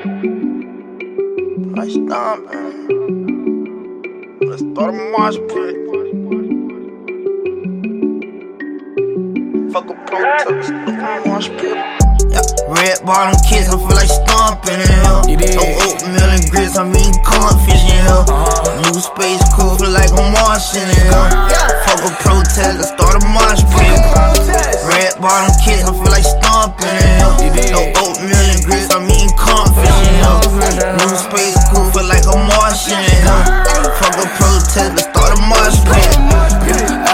I stomping. Let's start a mosh pit. Fuck a protest, a mosh pit. Yeah, red bottom kids, I feel like stomping in here. No oatmeal and grits, I'm eating cornfish in here. New space cool, feel like I'm washing in here. Fuck a protest, let's start a mosh pit. Red bottom kids, I feel like stomping in here. No oatmeal and grits,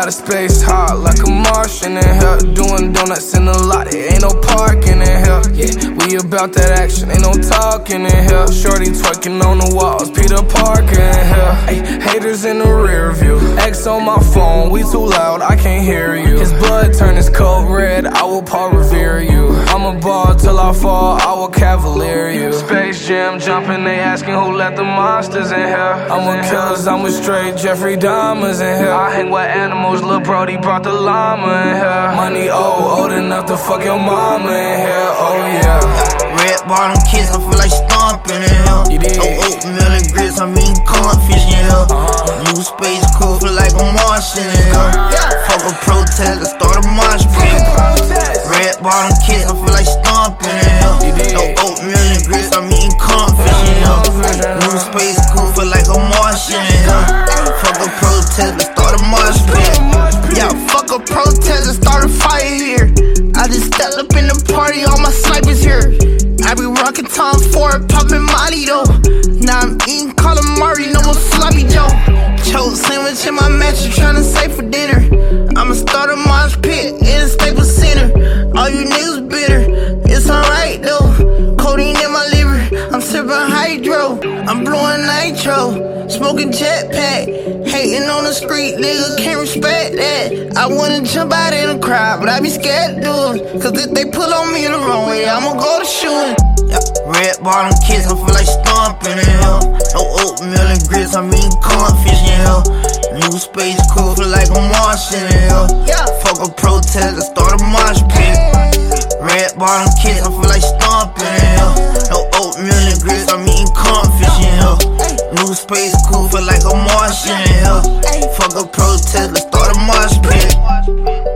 Outer space hot like a Martian in here. Doing donuts in the lot, there ain't no parking in here. Yeah, we about that action, ain't no talking in here. Shorty twerking on the walls, Peter Parker in here. Ay, haters in the rear view. X on my phone, we too loud, I can't hear you. His blood turn his coat red, I will Paul revere you. I'm a ball till I fall, I will cavalier you. Space Jam jumping, they asking who let the monsters in here. I'm a killers, I'm a straight Jeffrey Dahmers in here. I hang with animals, Lil Brody brought the llama in here. Money old, old enough to fuck your mama in here. Oh yeah. Red bottom kids, I feel like stomping in You here. did. No oatmeal and grits, I'm eating cornfish in here. Uh-huh. New space cool, feel like I'm washing in here. Fuck a protest, let's start a march pit. Bottom kids, I feel like stomping in You here. No oatmeal and grits, I'm eating in here. New space cool, feel like washing in here. Fuck a protest, let's start a mosh pit. Yeah, fuck a protest and start a fire here. I just stepped up in the party, all my snipers here. I be rockin' Tom Ford, poppin' Molly though. Now I'm eating calamari, no more sloppy Joe. Chose sandwich in my mattress, tryna save for dinner. Blowing nitro, smoking jetpack. Hating on the street, nigga can't respect that. I wanna jump out in the crowd, but I be scared to do it. Cause if they pull on me the wrong way, I'ma go to shooting. Red bottom kids, I feel like stomping in here. No oatmeal and grits, I'm eating cornfish in here. New space cool, feel like I'm washing in. Yeah, fuck a protest, let's start a mosh pit. Red bottom kids, I feel like stomping in here. No oatmeal and grits, I'm eating cornfish in here. New space cool, feel like a Martian. here. Fuck a protest, let's start a mosh pit.